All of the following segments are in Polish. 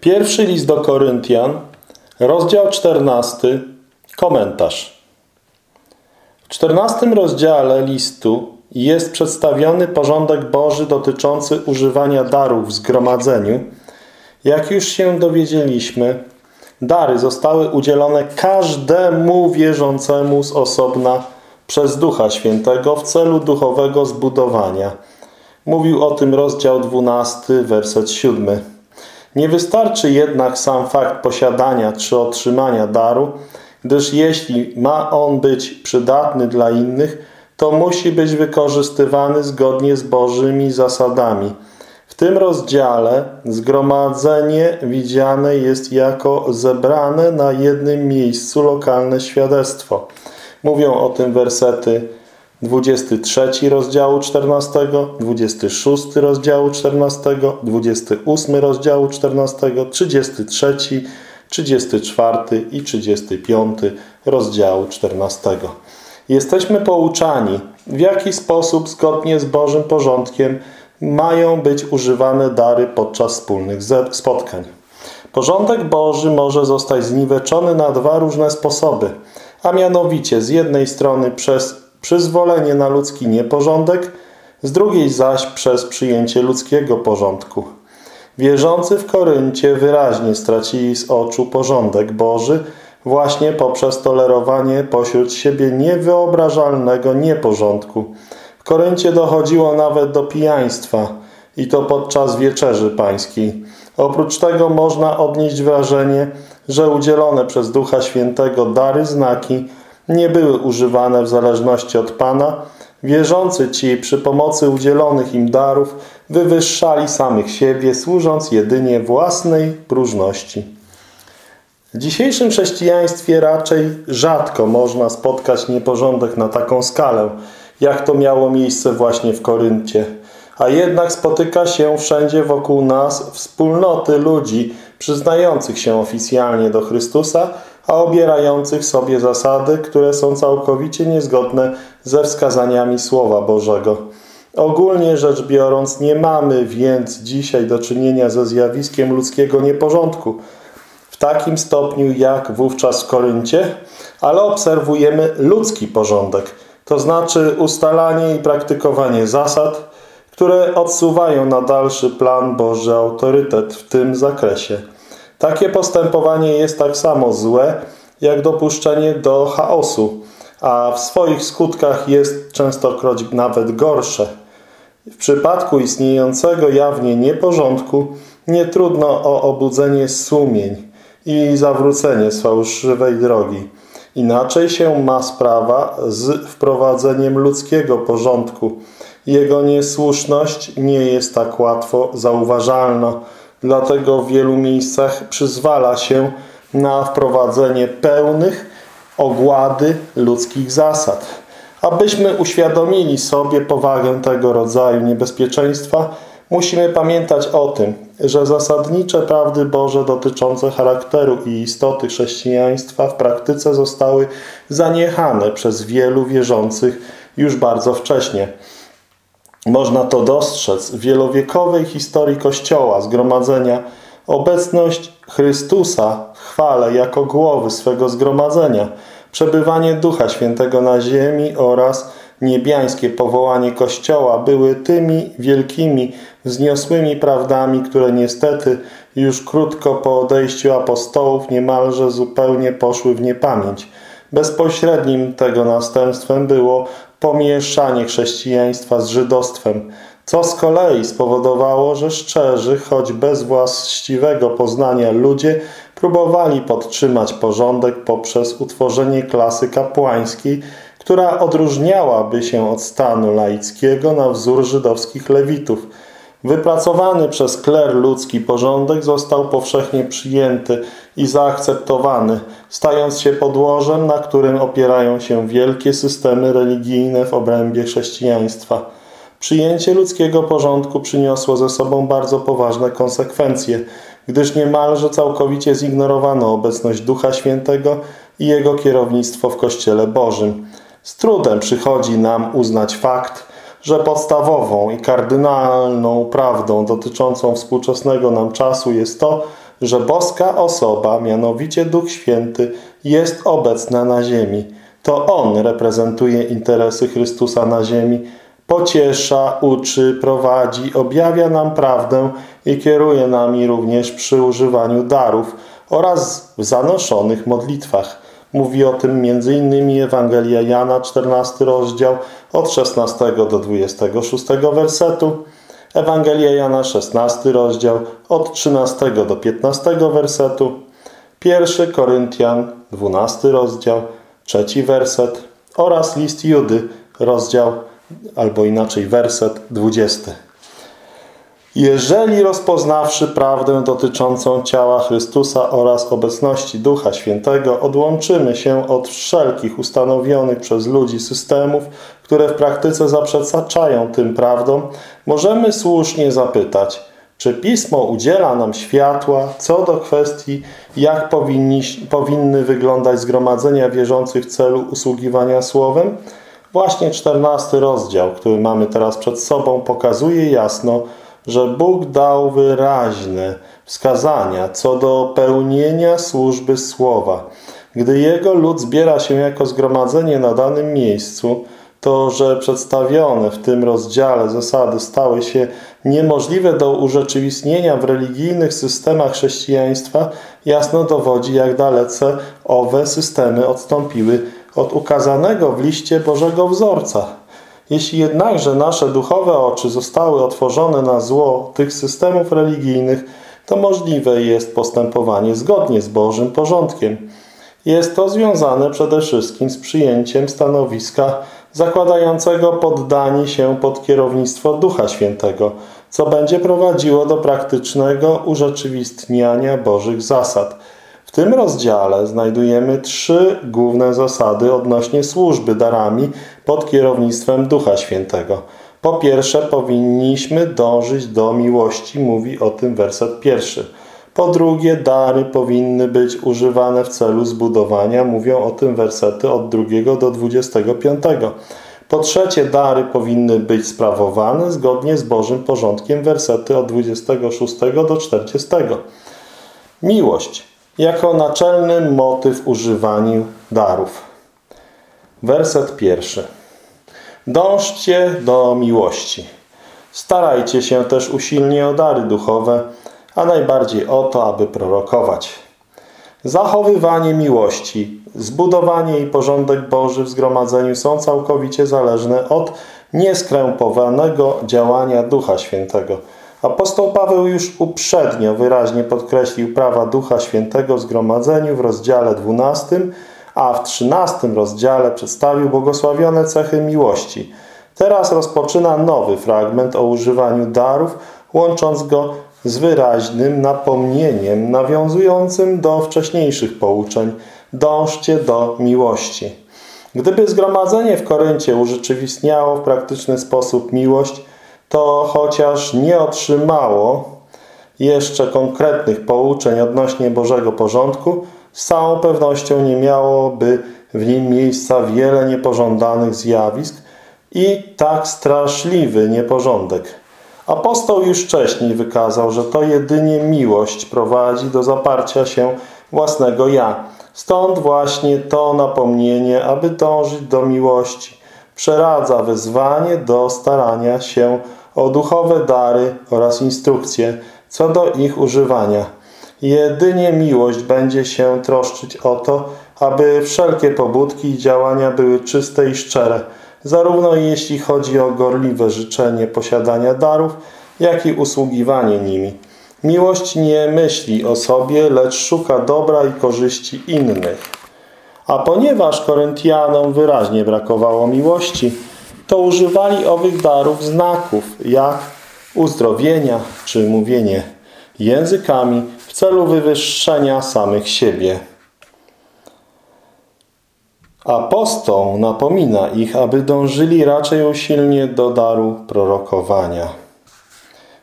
Pierwszy list do Koryntian, rozdział 14, komentarz. W 14 rozdziale listu jest przedstawiony porządek Boży dotyczący używania darów w zgromadzeniu. Jak już się dowiedzieliśmy, dary zostały udzielone każdemu wierzącemu z osobna przez Ducha Świętego w celu duchowego zbudowania. Mówił o tym rozdział 12, werset 7. Nie wystarczy jednak sam fakt posiadania czy otrzymania daru, gdyż jeśli ma on być przydatny dla innych, to musi być wykorzystywany zgodnie z Bożymi zasadami. W tym rozdziale zgromadzenie widziane jest jako zebrane na jednym miejscu lokalne świadectwo. Mówią o tym wersety 23 rozdziału 14, 26 rozdziału 14, 28 rozdziału 14, 33, 34 i 35 rozdziału 14. Jesteśmy pouczani, w jaki sposób zgodnie z Bożym porządkiem mają być używane dary podczas wspólnych spotkań. Porządek Boży może zostać zniweczony na dwa różne sposoby, a mianowicie z jednej strony przez przyzwolenie na ludzki nieporządek, z drugiej zaś przez przyjęcie ludzkiego porządku. Wierzący w Koryncie wyraźnie stracili z oczu porządek Boży właśnie poprzez tolerowanie pośród siebie niewyobrażalnego nieporządku. W Koryncie dochodziło nawet do pijaństwa i to podczas wieczerzy pańskiej. Oprócz tego można odnieść wrażenie, że udzielone przez Ducha Świętego dary znaki nie były używane w zależności od Pana, wierzący ci przy pomocy udzielonych im darów wywyższali samych siebie, służąc jedynie własnej próżności. W dzisiejszym chrześcijaństwie raczej rzadko można spotkać nieporządek na taką skalę, jak to miało miejsce właśnie w Koryncie. A jednak spotyka się wszędzie wokół nas wspólnoty ludzi przyznających się oficjalnie do Chrystusa, a obierających sobie zasady, które są całkowicie niezgodne ze wskazaniami Słowa Bożego. Ogólnie rzecz biorąc, nie mamy więc dzisiaj do czynienia ze zjawiskiem ludzkiego nieporządku w takim stopniu jak wówczas w Koryncie, ale obserwujemy ludzki porządek, to znaczy ustalanie i praktykowanie zasad, które odsuwają na dalszy plan Boży autorytet w tym zakresie. Takie postępowanie jest tak samo złe, jak dopuszczenie do chaosu, a w swoich skutkach jest częstokroć nawet gorsze. W przypadku istniejącego jawnie nieporządku nie trudno o obudzenie sumień i zawrócenie fałszywej drogi. Inaczej się ma sprawa z wprowadzeniem ludzkiego porządku. Jego niesłuszność nie jest tak łatwo zauważalna, Dlatego w wielu miejscach przyzwala się na wprowadzenie pełnych ogłady ludzkich zasad. Abyśmy uświadomili sobie powagę tego rodzaju niebezpieczeństwa, musimy pamiętać o tym, że zasadnicze prawdy Boże dotyczące charakteru i istoty chrześcijaństwa w praktyce zostały zaniechane przez wielu wierzących już bardzo wcześnie. Można to dostrzec w wielowiekowej historii Kościoła, zgromadzenia, obecność Chrystusa w chwale jako głowy swego zgromadzenia, przebywanie Ducha Świętego na ziemi oraz niebiańskie powołanie Kościoła były tymi wielkimi, wzniosłymi prawdami, które niestety już krótko po odejściu apostołów niemalże zupełnie poszły w niepamięć. Bezpośrednim tego następstwem było pomieszanie chrześcijaństwa z żydostwem, co z kolei spowodowało, że szczerzy, choć bez właściwego poznania ludzie próbowali podtrzymać porządek poprzez utworzenie klasy kapłańskiej, która odróżniałaby się od stanu laickiego na wzór żydowskich lewitów – Wypracowany przez kler ludzki porządek został powszechnie przyjęty i zaakceptowany, stając się podłożem, na którym opierają się wielkie systemy religijne w obrębie chrześcijaństwa. Przyjęcie ludzkiego porządku przyniosło ze sobą bardzo poważne konsekwencje, gdyż niemalże całkowicie zignorowano obecność Ducha Świętego i Jego kierownictwo w Kościele Bożym. Z trudem przychodzi nam uznać fakt, że podstawową i kardynalną prawdą dotyczącą współczesnego nam czasu jest to, że boska osoba, mianowicie Duch Święty, jest obecna na ziemi. To On reprezentuje interesy Chrystusa na ziemi, pociesza, uczy, prowadzi, objawia nam prawdę i kieruje nami również przy używaniu darów oraz w zanoszonych modlitwach. Mówi o tym m.in. Ewangelia Jana, 14 rozdział, od 16 do 26 wersetu, Ewangelia Jana, 16 rozdział, od 13 do 15 wersetu, 1 Koryntian, 12 rozdział, 3 werset oraz list Judy, rozdział, albo inaczej werset 20. Jeżeli rozpoznawszy prawdę dotyczącą ciała Chrystusa oraz obecności Ducha Świętego, odłączymy się od wszelkich ustanowionych przez ludzi systemów, które w praktyce zaprzeczaczają tym prawdom, możemy słusznie zapytać, czy Pismo udziela nam światła co do kwestii, jak powinni, powinny wyglądać zgromadzenia wierzących w celu usługiwania Słowem? Właśnie czternasty rozdział, który mamy teraz przed sobą, pokazuje jasno, że Bóg dał wyraźne wskazania co do pełnienia służby Słowa. Gdy Jego lud zbiera się jako zgromadzenie na danym miejscu, to, że przedstawione w tym rozdziale zasady stały się niemożliwe do urzeczywistnienia w religijnych systemach chrześcijaństwa, jasno dowodzi, jak dalece owe systemy odstąpiły od ukazanego w liście Bożego wzorca. Jeśli jednakże nasze duchowe oczy zostały otworzone na zło tych systemów religijnych, to możliwe jest postępowanie zgodnie z Bożym porządkiem. Jest to związane przede wszystkim z przyjęciem stanowiska zakładającego poddanie się pod kierownictwo Ducha Świętego, co będzie prowadziło do praktycznego urzeczywistniania Bożych zasad – w tym rozdziale znajdujemy trzy główne zasady odnośnie służby darami pod kierownictwem Ducha Świętego. Po pierwsze, powinniśmy dążyć do miłości, mówi o tym werset pierwszy. Po drugie, dary powinny być używane w celu zbudowania, mówią o tym wersety od drugiego do 25. Po trzecie, dary powinny być sprawowane zgodnie z Bożym porządkiem, wersety od 26 do 40. Miłość jako naczelny motyw używaniu darów. Werset pierwszy. Dążcie do miłości. Starajcie się też usilnie o dary duchowe, a najbardziej o to, aby prorokować. Zachowywanie miłości, zbudowanie i porządek Boży w zgromadzeniu są całkowicie zależne od nieskrępowanego działania Ducha Świętego – Apostoł Paweł już uprzednio wyraźnie podkreślił prawa Ducha Świętego w zgromadzeniu w rozdziale 12, a w 13 rozdziale przedstawił błogosławione cechy miłości. Teraz rozpoczyna nowy fragment o używaniu darów, łącząc go z wyraźnym napomnieniem nawiązującym do wcześniejszych pouczeń. Dążcie do miłości. Gdyby zgromadzenie w Koryncie urzeczywistniało w praktyczny sposób miłość, to chociaż nie otrzymało jeszcze konkretnych pouczeń odnośnie Bożego porządku, z całą pewnością nie miałoby w nim miejsca wiele niepożądanych zjawisk i tak straszliwy nieporządek. Apostoł już wcześniej wykazał, że to jedynie miłość prowadzi do zaparcia się własnego ja. Stąd właśnie to napomnienie, aby dążyć do miłości. Przeradza wezwanie do starania się o duchowe dary oraz instrukcje co do ich używania. Jedynie miłość będzie się troszczyć o to, aby wszelkie pobudki i działania były czyste i szczere, zarówno jeśli chodzi o gorliwe życzenie posiadania darów, jak i usługiwanie nimi. Miłość nie myśli o sobie, lecz szuka dobra i korzyści innych. A ponieważ Koryntianom wyraźnie brakowało miłości, to używali owych darów znaków, jak uzdrowienia czy mówienie językami w celu wywyższenia samych siebie. Apostoł napomina ich, aby dążyli raczej usilnie do daru prorokowania.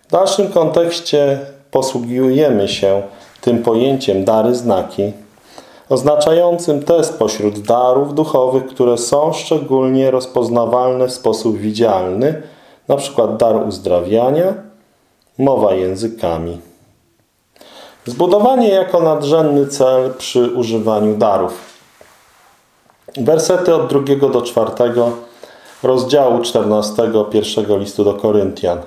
W dalszym kontekście posługujemy się tym pojęciem dary znaki oznaczającym te spośród darów duchowych, które są szczególnie rozpoznawalne w sposób widzialny, przykład dar uzdrawiania, mowa językami. Zbudowanie jako nadrzędny cel przy używaniu darów. Wersety od drugiego do czwartego rozdziału 14 pierwszego listu do Koryntian.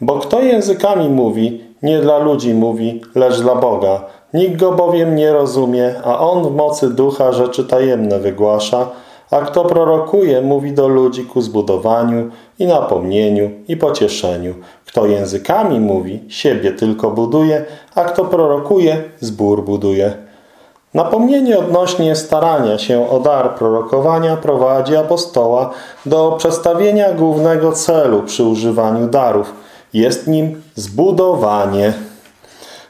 Bo kto językami mówi, nie dla ludzi mówi, lecz dla Boga. Nikt go bowiem nie rozumie, a on w mocy ducha rzeczy tajemne wygłasza, a kto prorokuje, mówi do ludzi ku zbudowaniu i napomnieniu i pocieszeniu. Kto językami mówi, siebie tylko buduje, a kto prorokuje, zbór buduje. Napomnienie odnośnie starania się o dar prorokowania prowadzi apostoła do przedstawienia głównego celu przy używaniu darów. Jest nim zbudowanie.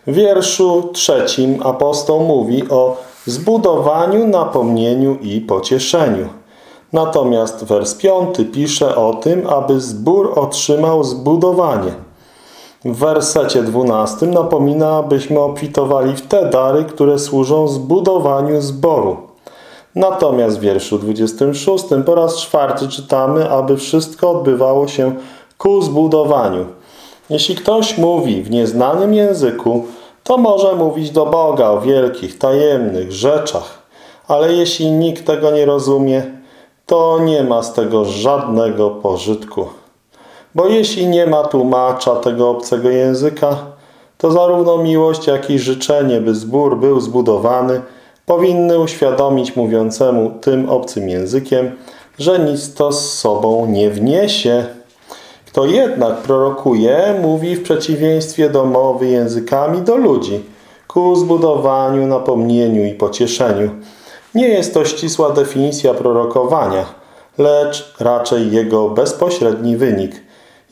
W wierszu trzecim apostoł mówi o zbudowaniu, napomnieniu i pocieszeniu. Natomiast wers piąty pisze o tym, aby zbór otrzymał zbudowanie. W wersecie dwunastym napomina, abyśmy obfitowali w te dary, które służą zbudowaniu zboru. Natomiast w wierszu 26 po raz czwarty czytamy, aby wszystko odbywało się ku zbudowaniu. Jeśli ktoś mówi w nieznanym języku, to może mówić do Boga o wielkich, tajemnych rzeczach. Ale jeśli nikt tego nie rozumie, to nie ma z tego żadnego pożytku. Bo jeśli nie ma tłumacza tego obcego języka, to zarówno miłość, jak i życzenie, by zbór był zbudowany, powinny uświadomić mówiącemu tym obcym językiem, że nic to z sobą nie wniesie. Kto jednak prorokuje, mówi w przeciwieństwie do mowy językami do ludzi, ku zbudowaniu, napomnieniu i pocieszeniu. Nie jest to ścisła definicja prorokowania, lecz raczej jego bezpośredni wynik.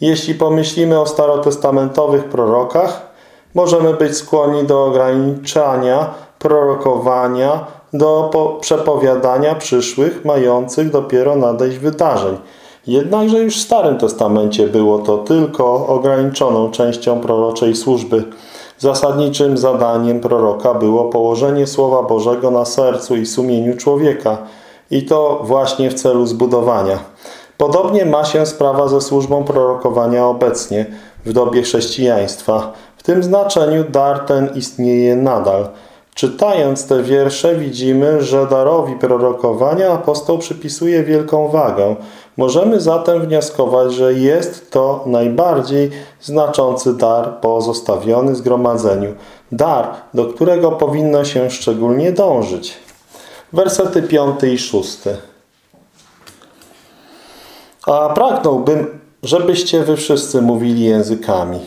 Jeśli pomyślimy o starotestamentowych prorokach, możemy być skłonni do ograniczania prorokowania do przepowiadania przyszłych, mających dopiero nadejść wydarzeń – Jednakże już w Starym Testamencie było to tylko ograniczoną częścią proroczej służby. Zasadniczym zadaniem proroka było położenie Słowa Bożego na sercu i sumieniu człowieka i to właśnie w celu zbudowania. Podobnie ma się sprawa ze służbą prorokowania obecnie w dobie chrześcijaństwa. W tym znaczeniu dar ten istnieje nadal – Czytając te wiersze widzimy, że darowi prorokowania apostoł przypisuje wielką wagę. Możemy zatem wnioskować, że jest to najbardziej znaczący dar pozostawiony zgromadzeniu. Dar, do którego powinno się szczególnie dążyć. Wersety 5 i 6. A pragnąłbym, żebyście wy wszyscy mówili językami,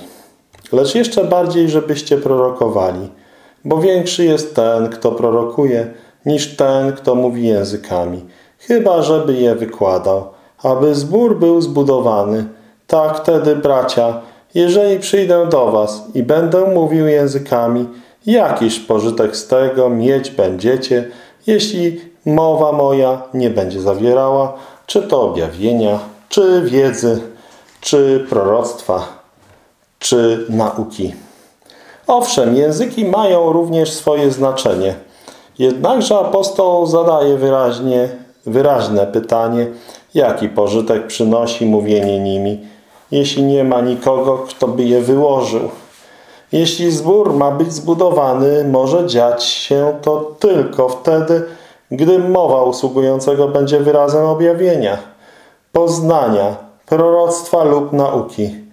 lecz jeszcze bardziej, żebyście prorokowali – bo większy jest ten, kto prorokuje, niż ten, kto mówi językami, chyba żeby je wykładał, aby zbór był zbudowany. Tak wtedy, bracia, jeżeli przyjdę do was i będę mówił językami, jakiż pożytek z tego mieć będziecie, jeśli mowa moja nie będzie zawierała, czy to objawienia, czy wiedzy, czy proroctwa, czy nauki. Owszem, języki mają również swoje znaczenie. Jednakże apostoł zadaje wyraźnie, wyraźne pytanie, jaki pożytek przynosi mówienie nimi, jeśli nie ma nikogo, kto by je wyłożył. Jeśli zbór ma być zbudowany, może dziać się to tylko wtedy, gdy mowa usługującego będzie wyrazem objawienia, poznania, proroctwa lub nauki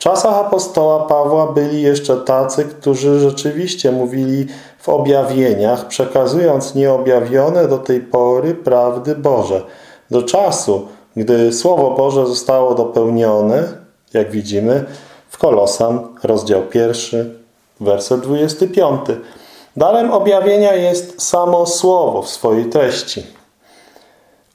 czasach apostoła Pawła byli jeszcze tacy, którzy rzeczywiście mówili w objawieniach, przekazując nieobjawione do tej pory prawdy Boże. Do czasu, gdy Słowo Boże zostało dopełnione, jak widzimy, w Kolosan, rozdział pierwszy, werset 25. Darem objawienia jest samo Słowo w swojej treści.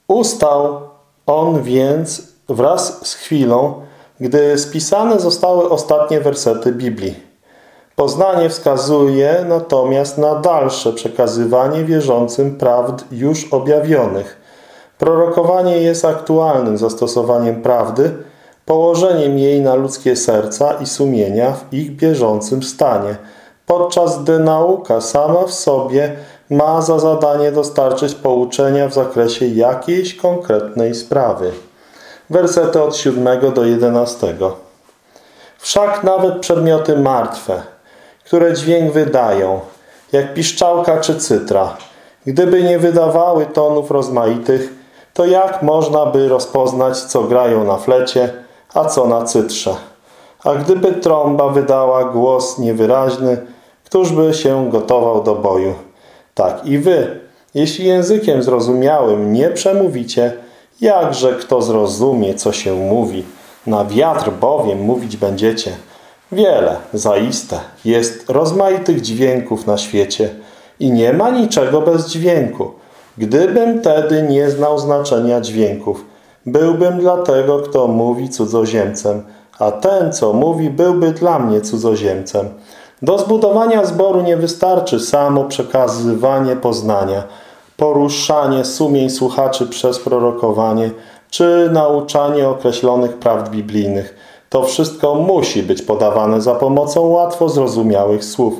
Ustał on więc wraz z chwilą, gdy spisane zostały ostatnie wersety Biblii. Poznanie wskazuje natomiast na dalsze przekazywanie wierzącym prawd już objawionych. Prorokowanie jest aktualnym zastosowaniem prawdy, położeniem jej na ludzkie serca i sumienia w ich bieżącym stanie, podczas gdy nauka sama w sobie ma za zadanie dostarczyć pouczenia w zakresie jakiejś konkretnej sprawy wersety od 7 do 11. Wszak nawet przedmioty martwe, które dźwięk wydają, jak piszczałka czy cytra. Gdyby nie wydawały tonów rozmaitych, to jak można by rozpoznać, co grają na flecie, a co na cytrze? A gdyby trąba wydała głos niewyraźny, któż by się gotował do boju? Tak i wy, jeśli językiem zrozumiałym nie przemówicie, jakże kto zrozumie, co się mówi? Na wiatr bowiem mówić będziecie. Wiele, zaiste, jest rozmaitych dźwięków na świecie i nie ma niczego bez dźwięku. Gdybym tedy nie znał znaczenia dźwięków, byłbym dla tego, kto mówi cudzoziemcem, a ten, co mówi, byłby dla mnie cudzoziemcem. Do zbudowania zboru nie wystarczy samo przekazywanie poznania, poruszanie sumień słuchaczy przez prorokowanie, czy nauczanie określonych prawd biblijnych. To wszystko musi być podawane za pomocą łatwo zrozumiałych słów.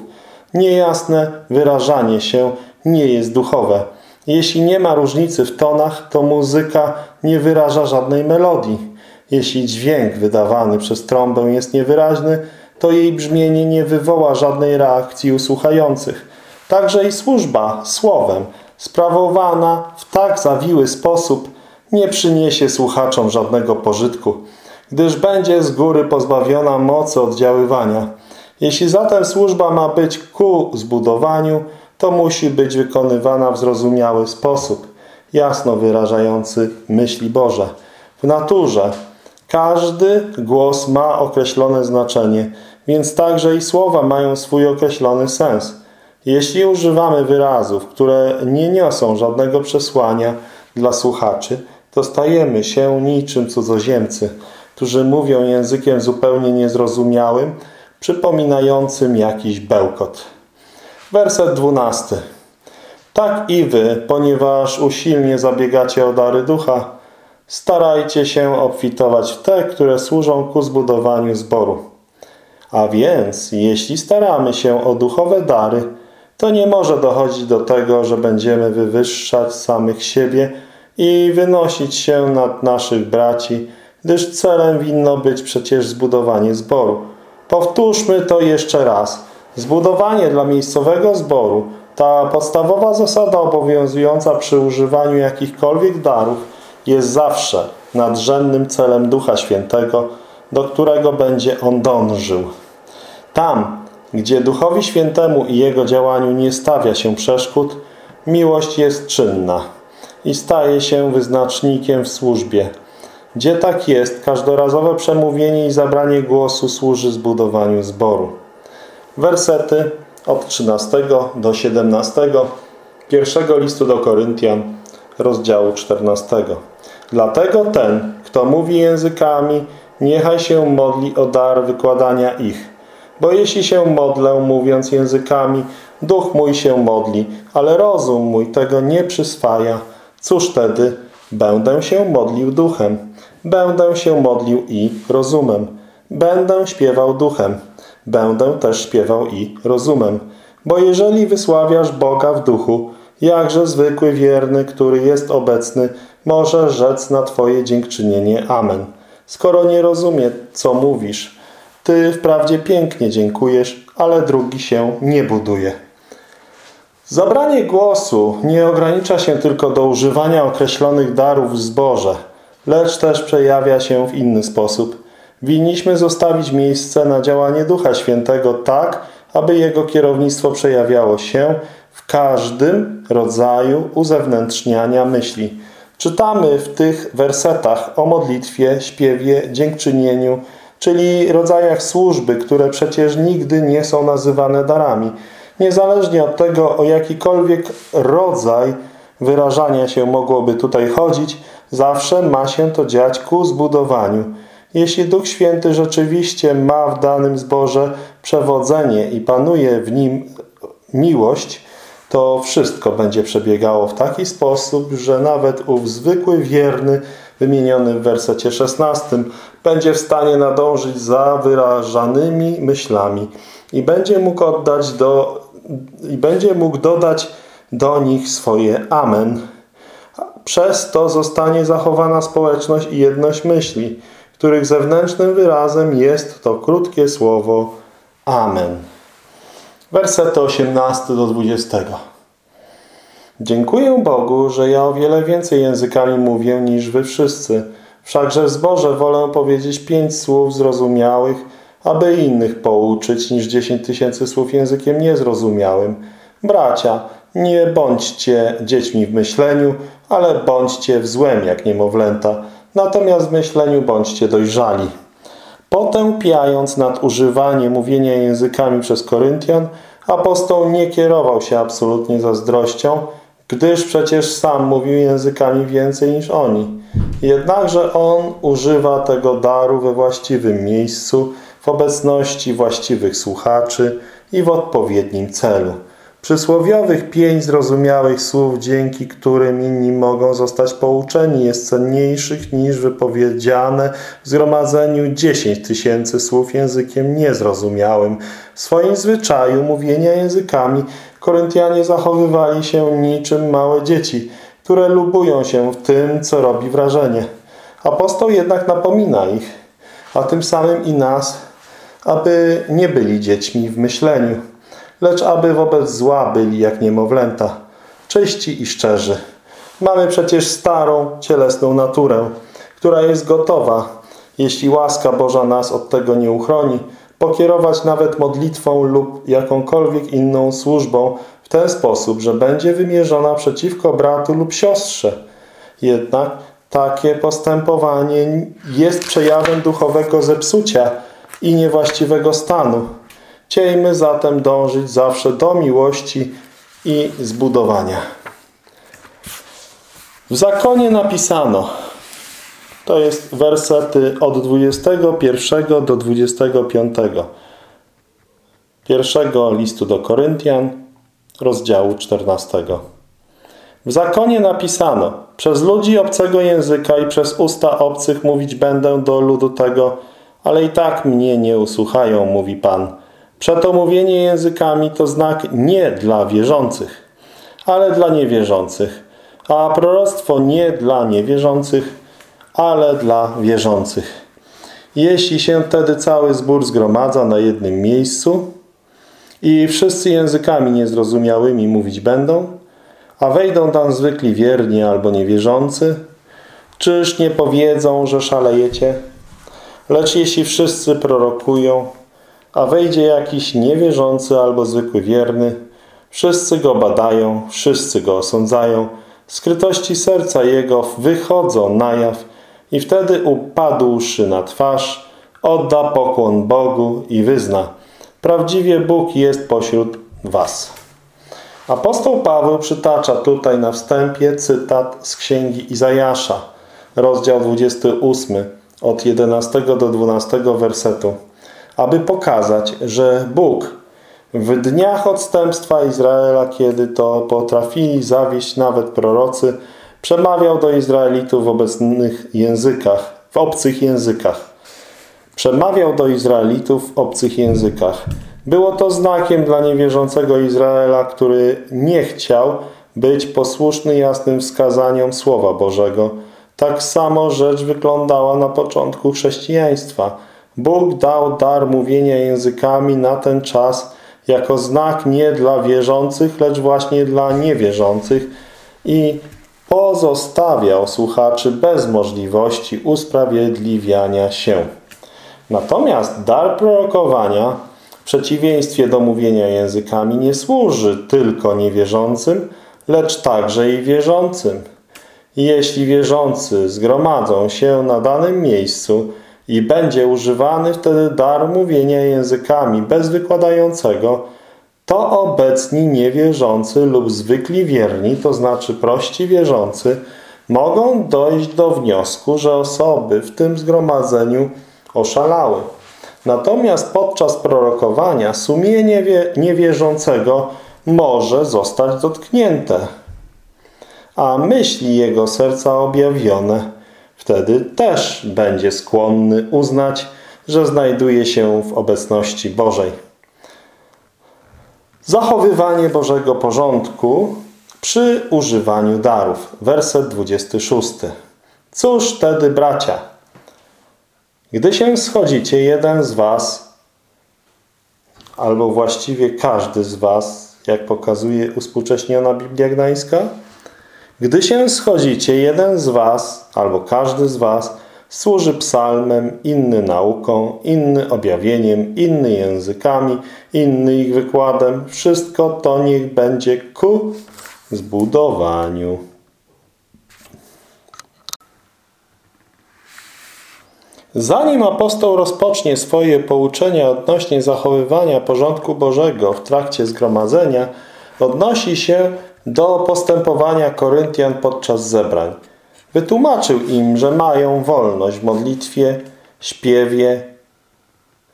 Niejasne wyrażanie się nie jest duchowe. Jeśli nie ma różnicy w tonach, to muzyka nie wyraża żadnej melodii. Jeśli dźwięk wydawany przez trąbę jest niewyraźny, to jej brzmienie nie wywoła żadnej reakcji u słuchających. Także i służba słowem, sprawowana w tak zawiły sposób, nie przyniesie słuchaczom żadnego pożytku, gdyż będzie z góry pozbawiona mocy oddziaływania. Jeśli zatem służba ma być ku zbudowaniu, to musi być wykonywana w zrozumiały sposób, jasno wyrażający myśli Boże. W naturze każdy głos ma określone znaczenie, więc także i słowa mają swój określony sens. Jeśli używamy wyrazów, które nie niosą żadnego przesłania dla słuchaczy, to stajemy się niczym cudzoziemcy, którzy mówią językiem zupełnie niezrozumiałym, przypominającym jakiś bełkot. Werset dwunasty. Tak i wy, ponieważ usilnie zabiegacie o dary ducha, starajcie się obfitować w te, które służą ku zbudowaniu zboru. A więc, jeśli staramy się o duchowe dary, to nie może dochodzić do tego, że będziemy wywyższać samych siebie i wynosić się nad naszych braci, gdyż celem winno być przecież zbudowanie zboru. Powtórzmy to jeszcze raz. Zbudowanie dla miejscowego zboru, ta podstawowa zasada obowiązująca przy używaniu jakichkolwiek darów, jest zawsze nadrzędnym celem Ducha Świętego, do którego będzie on dążył. Tam, gdzie Duchowi Świętemu i Jego działaniu nie stawia się przeszkód, miłość jest czynna i staje się wyznacznikiem w służbie. Gdzie tak jest, każdorazowe przemówienie i zabranie głosu służy zbudowaniu zboru. Wersety od 13 do 17 pierwszego listu do Koryntian, rozdziału 14. Dlatego ten, kto mówi językami, niechaj się modli o dar wykładania ich. Bo jeśli się modlę, mówiąc językami, duch mój się modli, ale rozum mój tego nie przyswaja. Cóż wtedy? Będę się modlił duchem. Będę się modlił i rozumem. Będę śpiewał duchem. Będę też śpiewał i rozumem. Bo jeżeli wysławiasz Boga w duchu, jakże zwykły wierny, który jest obecny, może rzec na Twoje dziękczynienie Amen. Skoro nie rozumie, co mówisz, Ty wprawdzie pięknie dziękujesz, ale drugi się nie buduje. Zabranie głosu nie ogranicza się tylko do używania określonych darów w zborze, lecz też przejawia się w inny sposób. Winniśmy zostawić miejsce na działanie Ducha Świętego tak, aby Jego kierownictwo przejawiało się w każdym rodzaju uzewnętrzniania myśli. Czytamy w tych wersetach o modlitwie, śpiewie, dziękczynieniu, czyli rodzajach służby, które przecież nigdy nie są nazywane darami. Niezależnie od tego, o jakikolwiek rodzaj wyrażania się mogłoby tutaj chodzić, zawsze ma się to dziać ku zbudowaniu. Jeśli Duch Święty rzeczywiście ma w danym zborze przewodzenie i panuje w nim miłość, to wszystko będzie przebiegało w taki sposób, że nawet ów zwykły wierny, wymieniony w wersecie 16, będzie w stanie nadążyć za wyrażanymi myślami i będzie mógł oddać do, i będzie mógł dodać do nich swoje Amen. Przez to zostanie zachowana społeczność i jedność myśli, których zewnętrznym wyrazem jest to krótkie słowo Amen. Wersety 18 do 20. Dziękuję Bogu, że ja o wiele więcej językami mówię niż wy wszyscy. Wszakże w zborze wolę powiedzieć pięć słów zrozumiałych, aby innych pouczyć, niż dziesięć tysięcy słów językiem niezrozumiałym. Bracia, nie bądźcie dziećmi w myśleniu, ale bądźcie w złem jak niemowlęta. Natomiast w myśleniu bądźcie dojrzali. Potępiając nadużywanie mówienia językami przez Koryntian, apostoł nie kierował się absolutnie zazdrością, gdyż przecież sam mówił językami więcej niż oni. Jednakże on używa tego daru we właściwym miejscu, w obecności właściwych słuchaczy i w odpowiednim celu. Przysłowiowych pięć zrozumiałych słów, dzięki którym inni mogą zostać pouczeni, jest cenniejszych niż wypowiedziane w zgromadzeniu dziesięć tysięcy słów językiem niezrozumiałym. W swoim zwyczaju mówienia językami Koryntianie zachowywali się niczym małe dzieci, które lubują się w tym, co robi wrażenie. Apostoł jednak napomina ich, a tym samym i nas, aby nie byli dziećmi w myśleniu lecz aby wobec zła byli jak niemowlęta, czyści i szczerzy. Mamy przecież starą, cielesną naturę, która jest gotowa, jeśli łaska Boża nas od tego nie uchroni, pokierować nawet modlitwą lub jakąkolwiek inną służbą w ten sposób, że będzie wymierzona przeciwko bratu lub siostrze. Jednak takie postępowanie jest przejawem duchowego zepsucia i niewłaściwego stanu. Chciejmy zatem dążyć zawsze do miłości i zbudowania. W zakonie napisano, to jest wersety od 21 do 25 pierwszego listu do Koryntian, rozdziału 14. W zakonie napisano, przez ludzi obcego języka i przez usta obcych mówić będę do ludu tego, ale i tak mnie nie usłuchają, mówi Pan. Przeto mówienie językami to znak nie dla wierzących, ale dla niewierzących, a proroctwo nie dla niewierzących, ale dla wierzących. Jeśli się wtedy cały zbór zgromadza na jednym miejscu i wszyscy językami niezrozumiałymi mówić będą, a wejdą tam zwykli wierni albo niewierzący, czyż nie powiedzą, że szalejecie? Lecz jeśli wszyscy prorokują, a wejdzie jakiś niewierzący albo zwykły wierny, wszyscy go badają, wszyscy go osądzają, skrytości serca jego wychodzą na jaw i wtedy upadłszy na twarz, odda pokłon Bogu i wyzna, prawdziwie Bóg jest pośród was. Apostoł Paweł przytacza tutaj na wstępie cytat z księgi Izajasza, rozdział 28, od 11 do 12 wersetu aby pokazać, że Bóg w dniach odstępstwa Izraela, kiedy to potrafili zawieść nawet prorocy, przemawiał do Izraelitów w obecnych językach, w obcych językach. Przemawiał do Izraelitów w obcych językach. Było to znakiem dla niewierzącego Izraela, który nie chciał być posłuszny jasnym wskazaniom Słowa Bożego. Tak samo rzecz wyglądała na początku chrześcijaństwa – Bóg dał dar mówienia językami na ten czas jako znak nie dla wierzących, lecz właśnie dla niewierzących i pozostawiał słuchaczy bez możliwości usprawiedliwiania się. Natomiast dar prorokowania w przeciwieństwie do mówienia językami nie służy tylko niewierzącym, lecz także i wierzącym. Jeśli wierzący zgromadzą się na danym miejscu, i będzie używany wtedy dar mówienia językami bez wykładającego, to obecni niewierzący lub zwykli wierni, to znaczy prości wierzący, mogą dojść do wniosku, że osoby w tym zgromadzeniu oszalały. Natomiast podczas prorokowania sumienie niewierzącego może zostać dotknięte, a myśli jego serca objawione wtedy też będzie skłonny uznać, że znajduje się w obecności Bożej. Zachowywanie Bożego porządku przy używaniu darów. Werset 26. Cóż wtedy, bracia? Gdy się schodzicie, jeden z was albo właściwie każdy z was, jak pokazuje uspółcześniona Biblia Gdańska? Gdy się schodzicie, jeden z was, albo każdy z was, służy psalmem, inny nauką, inny objawieniem, inny językami, inny ich wykładem. Wszystko to niech będzie ku zbudowaniu. Zanim apostoł rozpocznie swoje pouczenia odnośnie zachowywania porządku Bożego w trakcie zgromadzenia, odnosi się do postępowania Koryntian podczas zebrań. Wytłumaczył im, że mają wolność w modlitwie, śpiewie,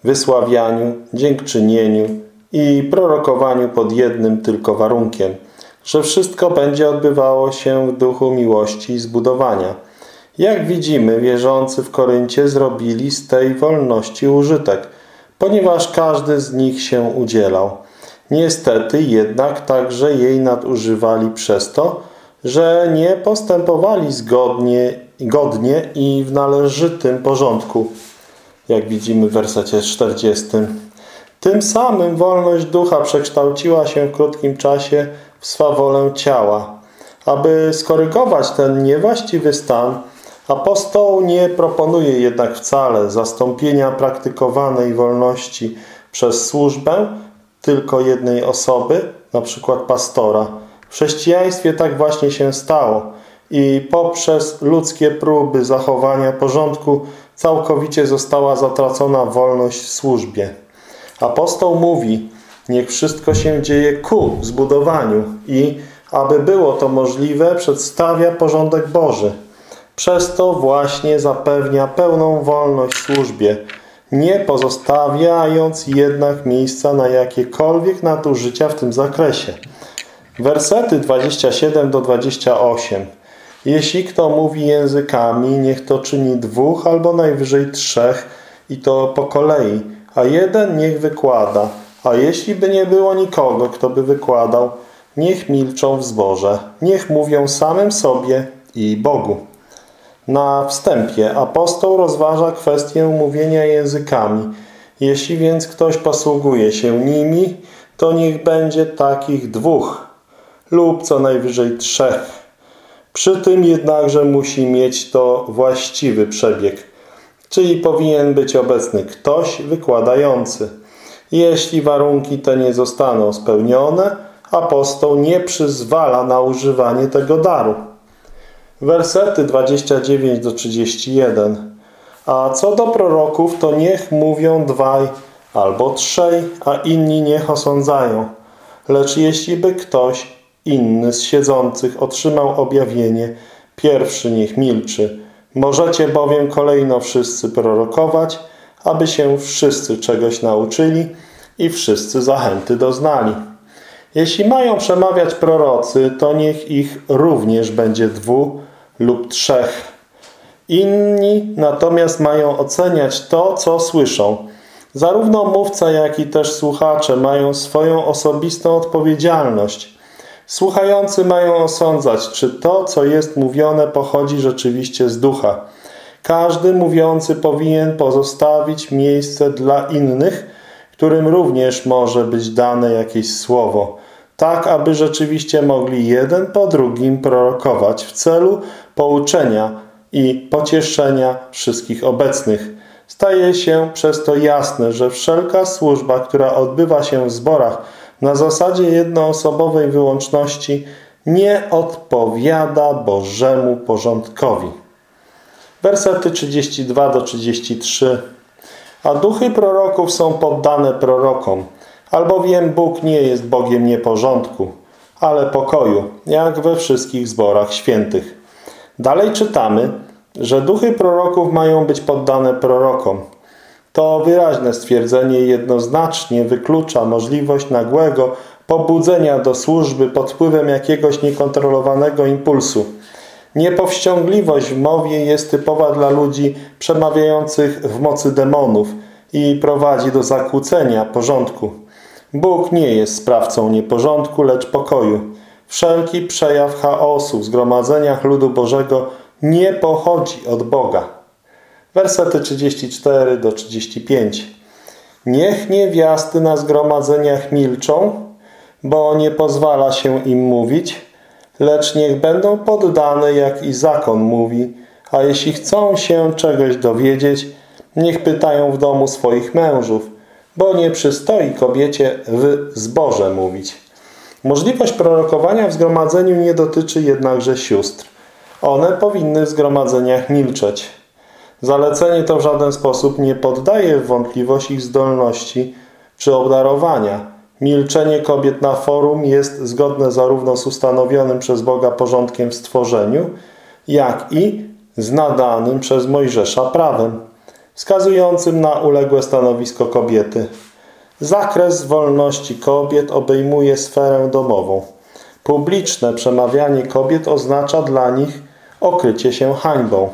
wysławianiu, dziękczynieniu i prorokowaniu pod jednym tylko warunkiem, że wszystko będzie odbywało się w duchu miłości i zbudowania. Jak widzimy, wierzący w Koryncie zrobili z tej wolności użytek, ponieważ każdy z nich się udzielał. Niestety jednak także jej nadużywali przez to, że nie postępowali zgodnie, godnie i w należytym porządku, jak widzimy w wersecie 40. Tym samym wolność ducha przekształciła się w krótkim czasie w swawolę ciała. Aby skorygować ten niewłaściwy stan, apostoł nie proponuje jednak wcale zastąpienia praktykowanej wolności przez służbę tylko jednej osoby, na przykład pastora, w chrześcijaństwie tak właśnie się stało i poprzez ludzkie próby zachowania porządku całkowicie została zatracona wolność w służbie. Apostoł mówi, niech wszystko się dzieje ku zbudowaniu i aby było to możliwe, przedstawia porządek Boży. Przez to właśnie zapewnia pełną wolność służbie, nie pozostawiając jednak miejsca na jakiekolwiek nadużycia w tym zakresie. Wersety 27 do 28. Jeśli kto mówi językami, niech to czyni dwóch albo najwyżej trzech i to po kolei, a jeden niech wykłada. A jeśli by nie było nikogo, kto by wykładał, niech milczą w zborze, niech mówią samym sobie i Bogu. Na wstępie apostoł rozważa kwestię mówienia językami. Jeśli więc ktoś posługuje się nimi, to niech będzie takich dwóch lub co najwyżej trzech. Przy tym jednakże musi mieć to właściwy przebieg, czyli powinien być obecny ktoś wykładający. Jeśli warunki te nie zostaną spełnione, apostoł nie przyzwala na używanie tego daru. Wersety 29 do 31. A co do proroków, to niech mówią dwaj albo trzej, a inni niech osądzają. Lecz jeśli by ktoś inny z siedzących otrzymał objawienie, pierwszy niech milczy. Możecie bowiem kolejno wszyscy prorokować, aby się wszyscy czegoś nauczyli i wszyscy zachęty doznali. Jeśli mają przemawiać prorocy, to niech ich również będzie dwóch lub trzech. Inni natomiast mają oceniać to, co słyszą. Zarówno mówca, jak i też słuchacze mają swoją osobistą odpowiedzialność. Słuchający mają osądzać, czy to, co jest mówione, pochodzi rzeczywiście z ducha. Każdy mówiący powinien pozostawić miejsce dla innych, którym również może być dane jakieś słowo, tak aby rzeczywiście mogli jeden po drugim prorokować w celu pouczenia i pocieszenia wszystkich obecnych. Staje się przez to jasne, że wszelka służba, która odbywa się w zborach na zasadzie jednoosobowej wyłączności, nie odpowiada Bożemu porządkowi. Wersety 32 do 33. A duchy proroków są poddane prorokom, albowiem Bóg nie jest Bogiem nieporządku, ale pokoju, jak we wszystkich zborach świętych. Dalej czytamy, że duchy proroków mają być poddane prorokom. To wyraźne stwierdzenie jednoznacznie wyklucza możliwość nagłego pobudzenia do służby pod wpływem jakiegoś niekontrolowanego impulsu. Niepowściągliwość w mowie jest typowa dla ludzi przemawiających w mocy demonów i prowadzi do zakłócenia porządku. Bóg nie jest sprawcą nieporządku, lecz pokoju. Wszelki przejaw chaosu w zgromadzeniach ludu Bożego nie pochodzi od Boga. Wersety 34 do 35. Niech niewiasty na zgromadzeniach milczą, bo nie pozwala się im mówić, lecz niech będą poddane, jak i zakon mówi, a jeśli chcą się czegoś dowiedzieć, niech pytają w domu swoich mężów, bo nie przystoi kobiecie w zboże mówić. Możliwość prorokowania w zgromadzeniu nie dotyczy jednakże sióstr. One powinny w zgromadzeniach milczeć. Zalecenie to w żaden sposób nie poddaje w wątpliwość ich zdolności czy obdarowania. Milczenie kobiet na forum jest zgodne zarówno z ustanowionym przez Boga porządkiem w stworzeniu, jak i z nadanym przez Mojżesza prawem, wskazującym na uległe stanowisko kobiety. Zakres wolności kobiet obejmuje sferę domową. Publiczne przemawianie kobiet oznacza dla nich okrycie się hańbą.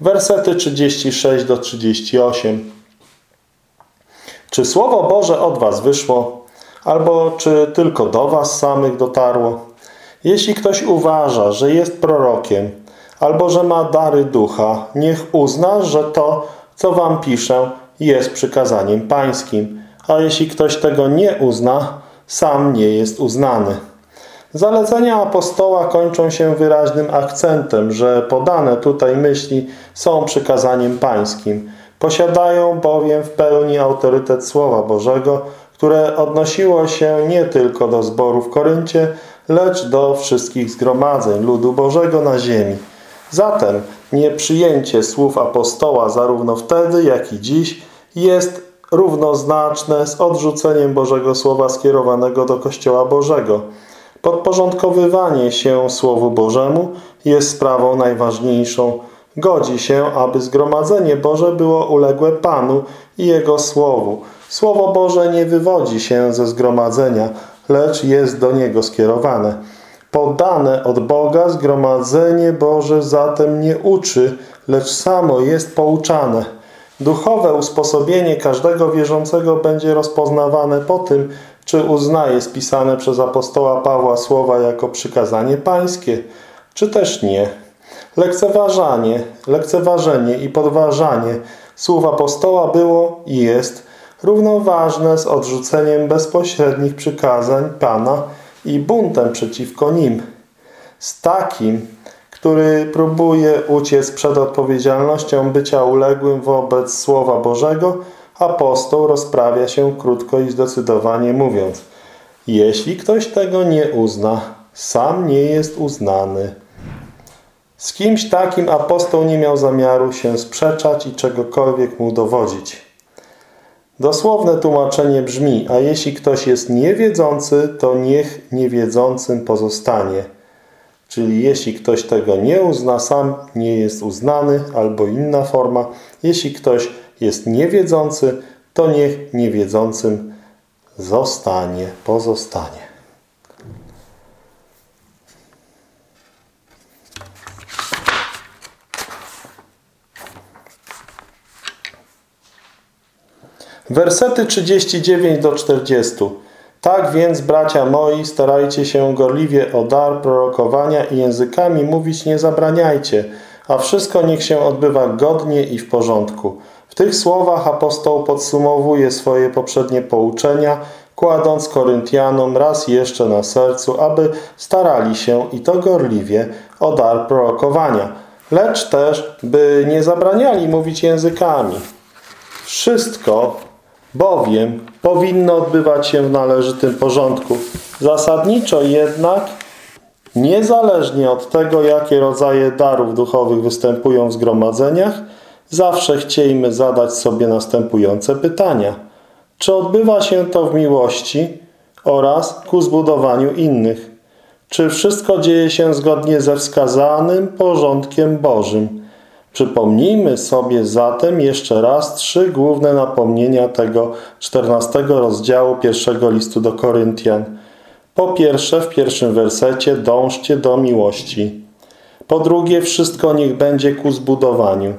Wersety 36 do 38. Czy Słowo Boże od was wyszło, albo czy tylko do was samych dotarło? Jeśli ktoś uważa, że jest prorokiem, albo że ma dary ducha, niech uzna, że to, co wam piszę, jest przykazaniem pańskim. A jeśli ktoś tego nie uzna, sam nie jest uznany. Zalecenia apostoła kończą się wyraźnym akcentem, że podane tutaj myśli są przykazaniem pańskim. Posiadają bowiem w pełni autorytet Słowa Bożego, które odnosiło się nie tylko do zboru w Koryncie, lecz do wszystkich zgromadzeń ludu Bożego na ziemi. Zatem nieprzyjęcie słów apostoła zarówno wtedy, jak i dziś jest równoznaczne z odrzuceniem Bożego Słowa skierowanego do Kościoła Bożego. Podporządkowywanie się Słowu Bożemu jest sprawą najważniejszą. Godzi się, aby zgromadzenie Boże było uległe Panu i Jego Słowu. Słowo Boże nie wywodzi się ze zgromadzenia, lecz jest do niego skierowane. Podane od Boga zgromadzenie Boże zatem nie uczy, lecz samo jest pouczane. Duchowe usposobienie każdego wierzącego będzie rozpoznawane po tym, czy uznaje spisane przez apostoła Pawła słowa jako przykazanie pańskie, czy też nie. Lekceważanie, lekceważenie i podważanie słów apostoła było i jest równoważne z odrzuceniem bezpośrednich przykazań Pana i buntem przeciwko nim. Z takim, który próbuje uciec przed odpowiedzialnością bycia uległym wobec Słowa Bożego, apostoł rozprawia się krótko i zdecydowanie mówiąc Jeśli ktoś tego nie uzna, sam nie jest uznany. Z kimś takim apostoł nie miał zamiaru się sprzeczać i czegokolwiek mu dowodzić. Dosłowne tłumaczenie brzmi, a jeśli ktoś jest niewiedzący, to niech niewiedzącym pozostanie. Czyli jeśli ktoś tego nie uzna, sam nie jest uznany, albo inna forma. Jeśli ktoś jest niewiedzący, to niech niewiedzącym zostanie, pozostanie. Wersety 39 do 40. Tak więc, bracia moi, starajcie się gorliwie o dar prorokowania i językami mówić nie zabraniajcie, a wszystko niech się odbywa godnie i w porządku. W tych słowach apostoł podsumowuje swoje poprzednie pouczenia, kładąc Koryntianom raz jeszcze na sercu, aby starali się i to gorliwie o dar prorokowania, lecz też, by nie zabraniali mówić językami. Wszystko bowiem powinno odbywać się w należytym porządku. Zasadniczo jednak, niezależnie od tego, jakie rodzaje darów duchowych występują w zgromadzeniach, zawsze chciejmy zadać sobie następujące pytania. Czy odbywa się to w miłości oraz ku zbudowaniu innych? Czy wszystko dzieje się zgodnie ze wskazanym porządkiem Bożym? Przypomnijmy sobie zatem jeszcze raz trzy główne napomnienia tego 14 rozdziału pierwszego listu do Koryntian. Po pierwsze, w pierwszym wersecie dążcie do miłości. Po drugie, wszystko niech będzie ku zbudowaniu.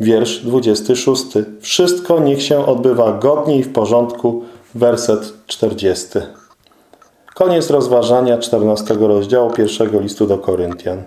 Wiersz 26. Wszystko niech się odbywa godnie i w porządku. Werset 40. Koniec rozważania 14 rozdziału pierwszego listu do Koryntian.